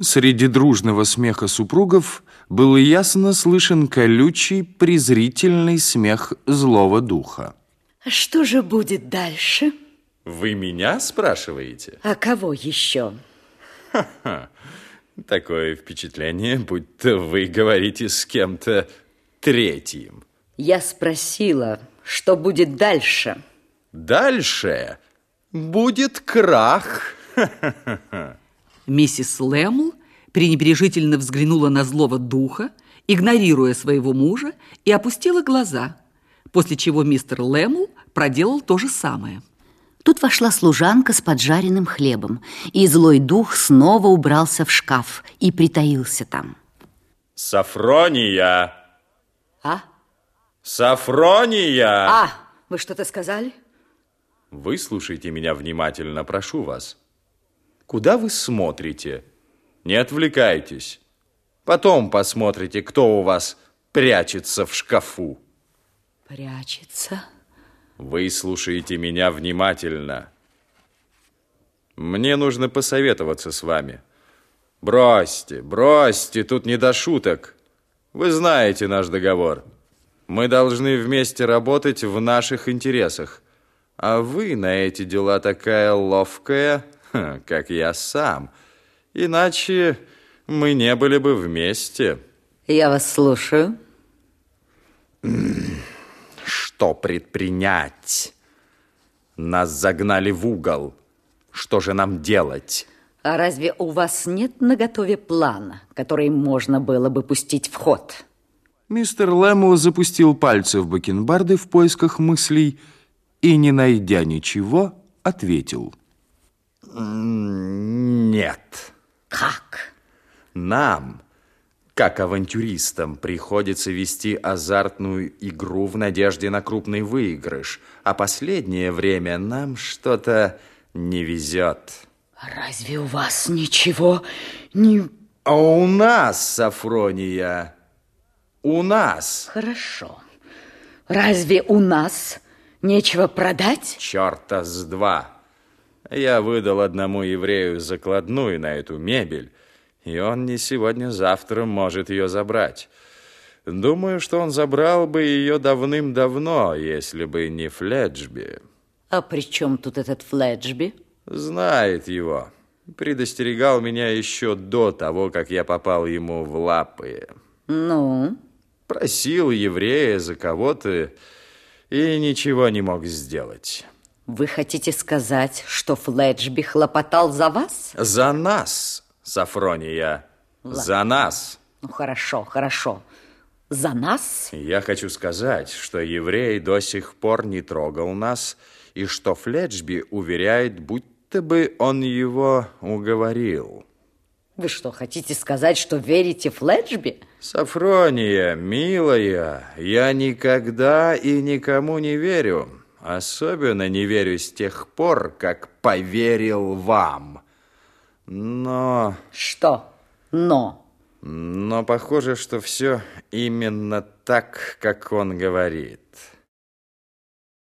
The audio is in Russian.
Среди дружного смеха супругов был ясно слышен колючий, презрительный смех злого духа. А что же будет дальше? Вы меня спрашиваете? А кого еще? Ха-ха. Такое впечатление, будто вы говорите с кем-то третьим. Я спросила, что будет дальше? Дальше будет крах. Миссис Лэмл пренебрежительно взглянула на злого духа, игнорируя своего мужа, и опустила глаза, после чего мистер Лэмл проделал то же самое. Тут вошла служанка с поджаренным хлебом, и злой дух снова убрался в шкаф и притаился там. Сафрония! А? Сафрония! А, вы что-то сказали? Выслушайте меня внимательно, прошу вас. Куда вы смотрите? Не отвлекайтесь. Потом посмотрите, кто у вас прячется в шкафу. Прячется? Вы слушаете меня внимательно. Мне нужно посоветоваться с вами. Бросьте, бросьте, тут не до шуток. Вы знаете наш договор. Мы должны вместе работать в наших интересах. А вы на эти дела такая ловкая, как я сам. Иначе мы не были бы вместе. Я вас слушаю. Что предпринять? Нас загнали в угол. Что же нам делать? А разве у вас нет наготове плана, который можно было бы пустить в ход? Мистер Лэмл запустил пальцы в бакенбарды в поисках мыслей и, не найдя ничего, ответил. Нет. Как? Нам, как авантюристам, приходится вести азартную игру в надежде на крупный выигрыш, а последнее время нам что-то не везет. Разве у вас ничего не... А у нас, Сафрония, у нас. Хорошо. Разве у нас нечего продать? Черта с два. Я выдал одному еврею закладную на эту мебель, и он не сегодня-завтра может ее забрать. Думаю, что он забрал бы ее давным-давно, если бы не Фледжби. А при чем тут этот Фледжби? Знает его. Предостерегал меня еще до того, как я попал ему в лапы. Ну? Просил еврея за кого-то и ничего не мог сделать. Вы хотите сказать, что Фледжби хлопотал за вас? За нас, Сафрония. Ладно. За нас. Ну, хорошо, хорошо. За нас? Я хочу сказать, что еврей до сих пор не трогал нас, и что Фледжби уверяет, будто бы он его уговорил. Вы что, хотите сказать, что верите Фледжби? Сафрония, милая, я никогда и никому не верю. Особенно не верю с тех пор, как поверил вам. Но... Что? Но? Но похоже, что все именно так, как он говорит.